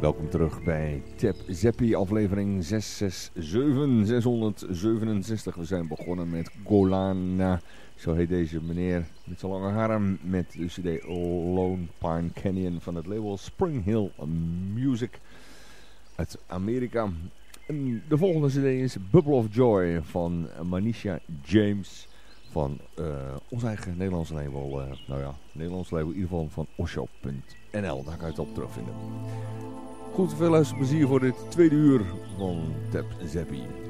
Tap Zeppi aflevering 667, 667. We zijn begonnen met Golana, zo heet deze meneer met zijn lange harm, met de cd Lone Pine Canyon van het label Spring Hill Music uit Amerika. En de volgende cd is Bubble of Joy van Manisha James van uh, ons eigen Nederlandse label, uh, nou ja, Nederlandse label in ieder geval van Osho.nl, daar kan je het op terugvinden. Goed, veel luisterplezier voor dit tweede uur van Tap Zappie.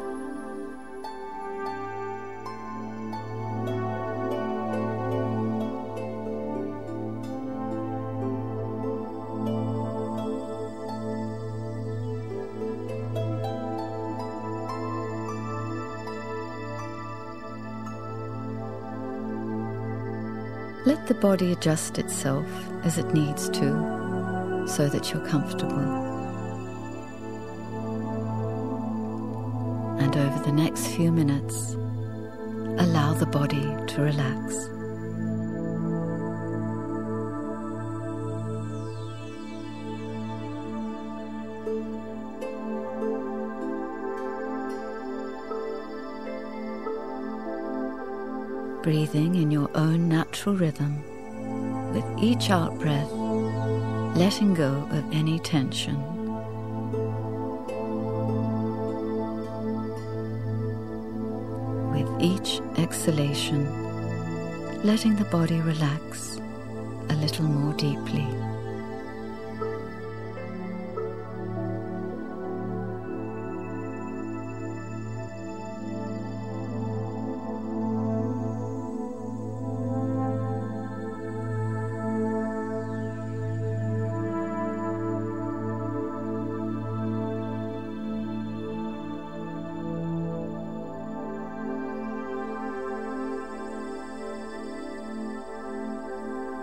Body adjust itself as it needs to so that you're comfortable. And over the next few minutes, allow the body to relax. breathing in your own natural rhythm, with each out breath, letting go of any tension. With each exhalation, letting the body relax a little more deeply.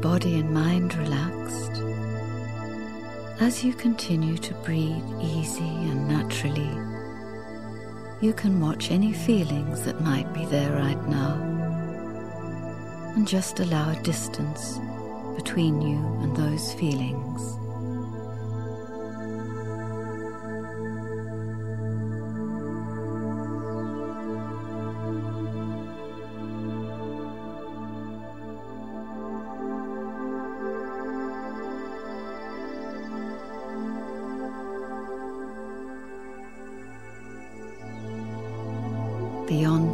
Body and mind relaxed, as you continue to breathe easy and naturally, you can watch any feelings that might be there right now and just allow a distance between you and those feelings.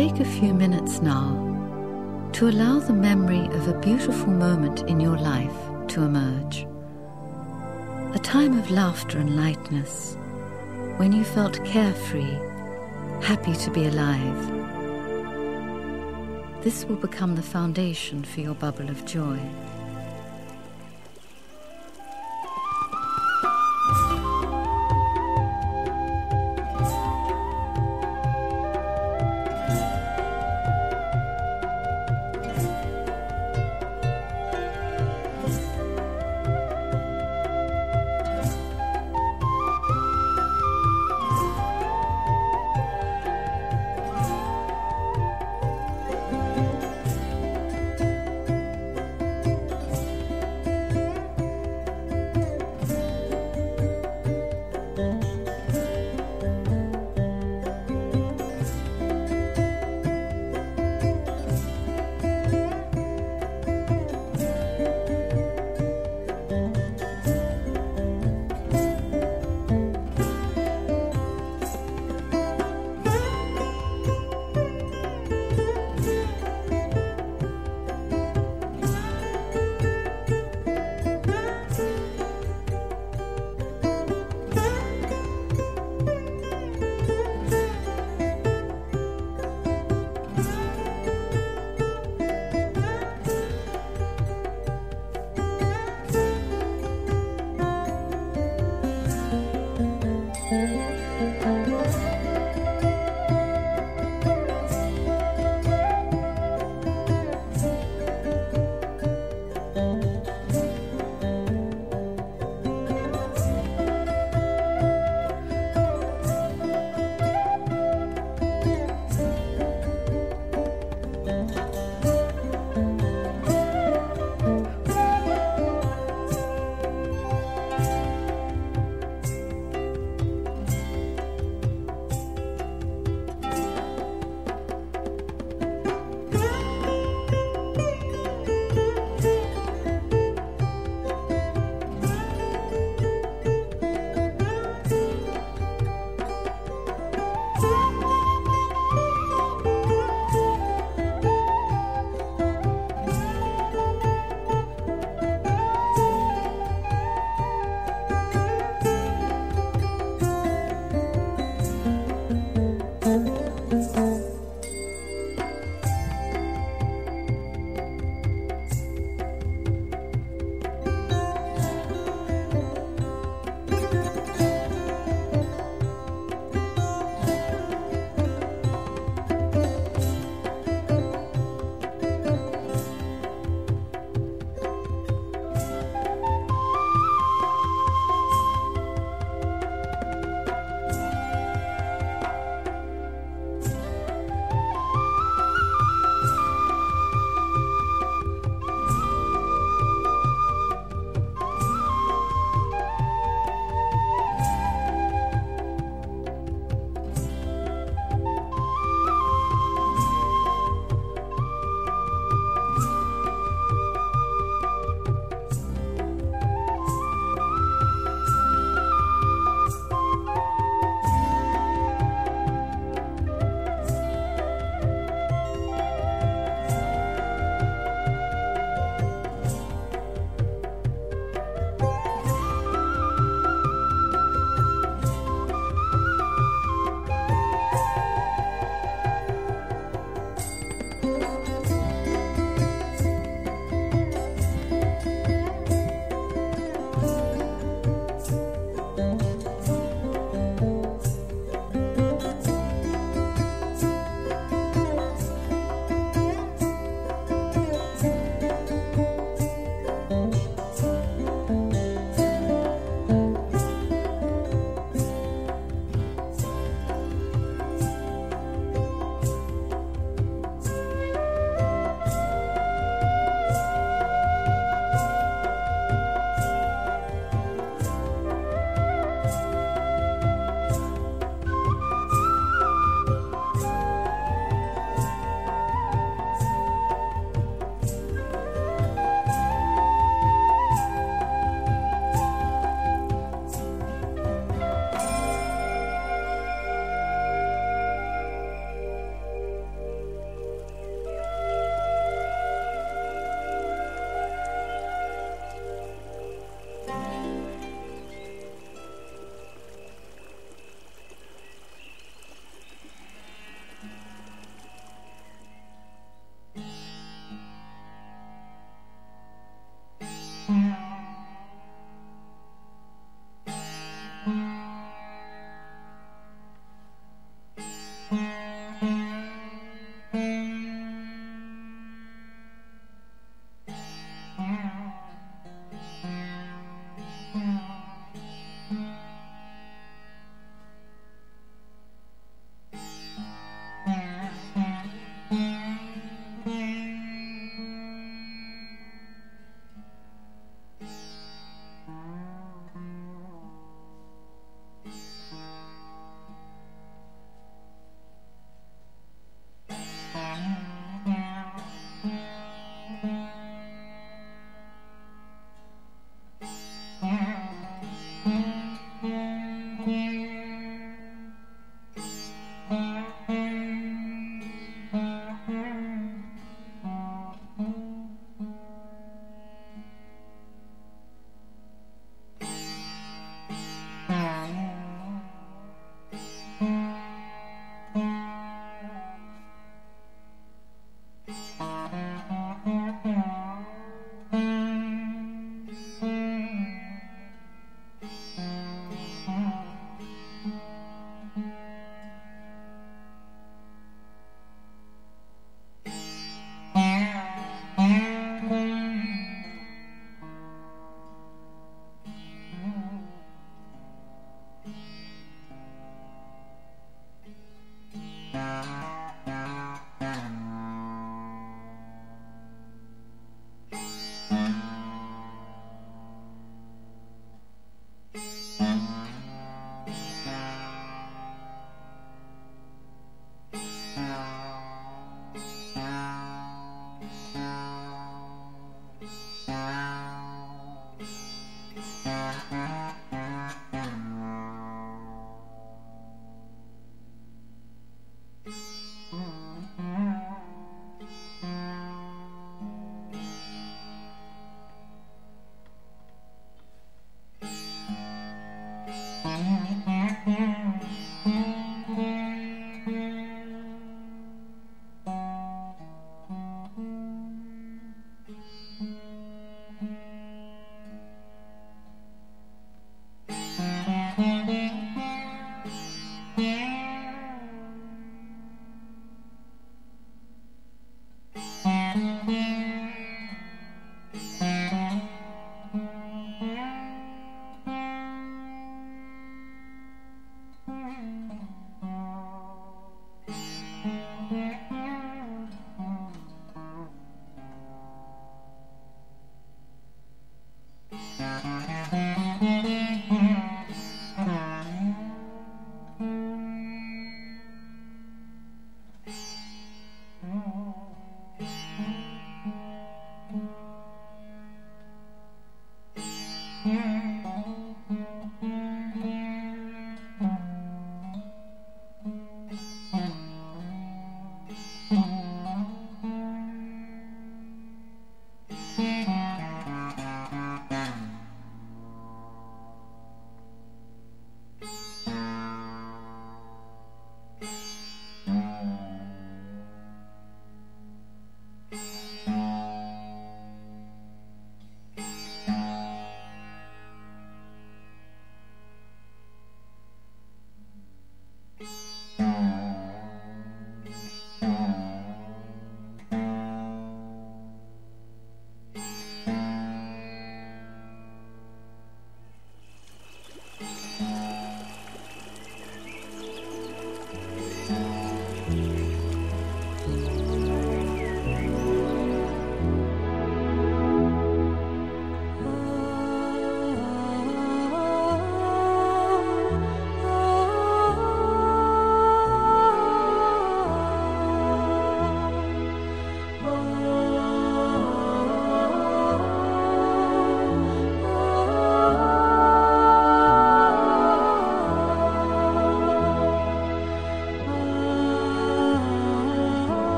Take a few minutes now to allow the memory of a beautiful moment in your life to emerge. A time of laughter and lightness when you felt carefree, happy to be alive. This will become the foundation for your bubble of joy.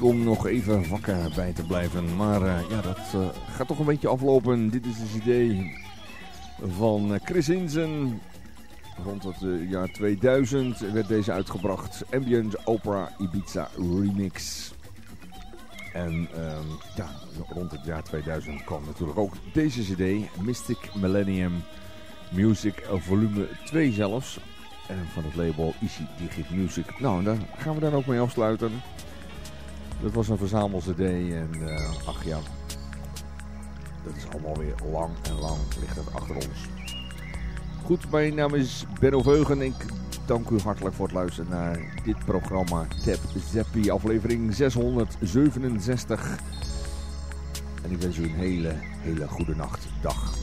Om nog even wakker bij te blijven. Maar uh, ja, dat uh, gaat toch een beetje aflopen. Dit is het idee van Chris Inzen. Rond het jaar 2000 werd deze uitgebracht. Ambient Opera Ibiza Remix. En ja, rond het jaar 2000 kwam natuurlijk ook deze cd. Mystic Millennium Music Volume 2 zelfs. En van het label Easy Digit Music. Nou, daar gaan we dan ook mee afsluiten. Dat was een verzamel-cd en uh, ach ja, dat is allemaal weer lang en lang ligt het achter ons. Goed, mijn naam is Benno Veugen. Ik dank u hartelijk voor het luisteren naar dit programma Tap Zeppi, aflevering 667. En ik wens u een hele, hele goede nacht, dag.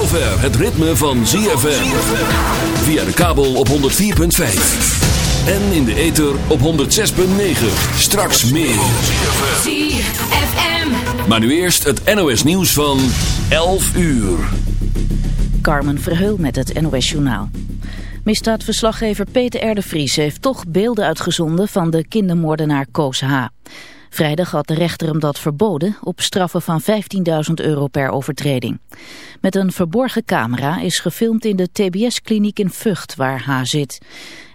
Zover het ritme van ZFM. Via de kabel op 104.5. En in de ether op 106.9. Straks meer. ZFM. Maar nu eerst het NOS nieuws van 11 uur. Carmen Verheul met het NOS journaal. Misdaadverslaggever Peter R. de Vries heeft toch beelden uitgezonden van de kindermoordenaar Koos H. Vrijdag had de rechter hem dat verboden op straffen van 15.000 euro per overtreding. Met een verborgen camera is gefilmd in de TBS-kliniek in Vught waar H zit.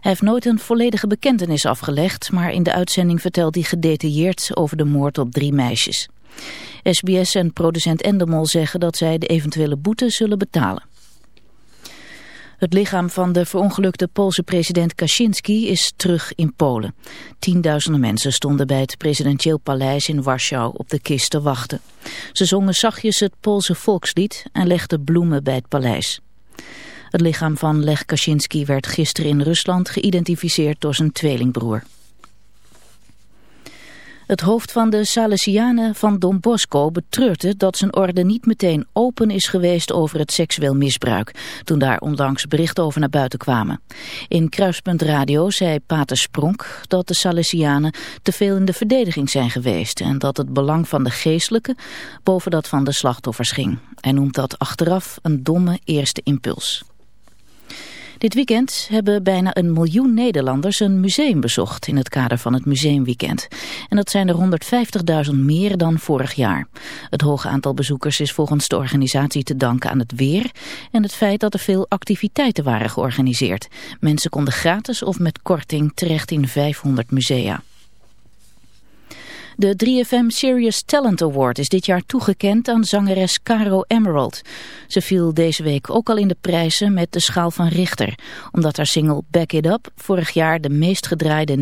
Hij heeft nooit een volledige bekentenis afgelegd, maar in de uitzending vertelt hij gedetailleerd over de moord op drie meisjes. SBS en producent Endemol zeggen dat zij de eventuele boete zullen betalen. Het lichaam van de verongelukte Poolse president Kaczynski is terug in Polen. Tienduizenden mensen stonden bij het presidentieel paleis in Warschau op de kist te wachten. Ze zongen zachtjes het Poolse volkslied en legden bloemen bij het paleis. Het lichaam van Lech Kaczynski werd gisteren in Rusland geïdentificeerd door zijn tweelingbroer. Het hoofd van de Salesianen van Don Bosco betreurde dat zijn orde niet meteen open is geweest over het seksueel misbruik, toen daar ondanks berichten over naar buiten kwamen. In Kruispunt Radio zei Pater Spronk dat de Salesianen te veel in de verdediging zijn geweest en dat het belang van de geestelijke boven dat van de slachtoffers ging. Hij noemt dat achteraf een domme eerste impuls. Dit weekend hebben bijna een miljoen Nederlanders een museum bezocht in het kader van het museumweekend. En dat zijn er 150.000 meer dan vorig jaar. Het hoge aantal bezoekers is volgens de organisatie te danken aan het weer en het feit dat er veel activiteiten waren georganiseerd. Mensen konden gratis of met korting terecht in 500 musea. De 3FM Serious Talent Award is dit jaar toegekend aan zangeres Caro Emerald. Ze viel deze week ook al in de prijzen met de schaal van Richter, omdat haar single Back It Up vorig jaar de meest gedraaide